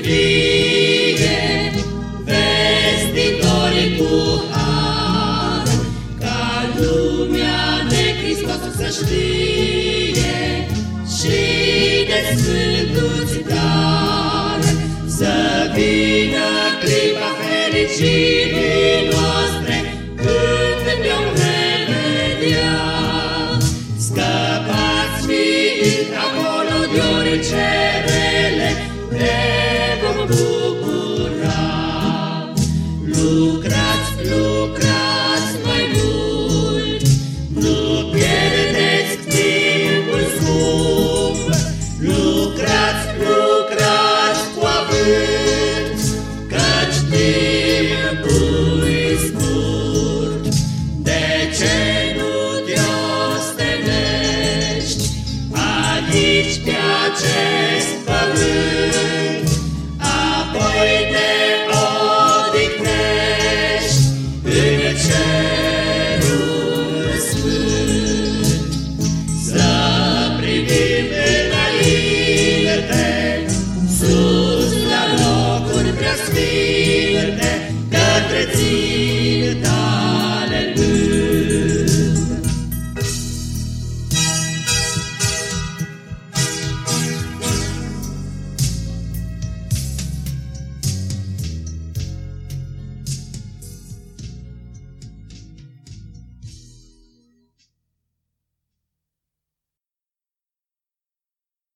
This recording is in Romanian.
vine vestitori cu har, ca lumea de Hristos să știe și de sfântuți dar să vină clipa fericirii noastre când ne-om revedea. Scăpați fiind acolo de orice rele, tu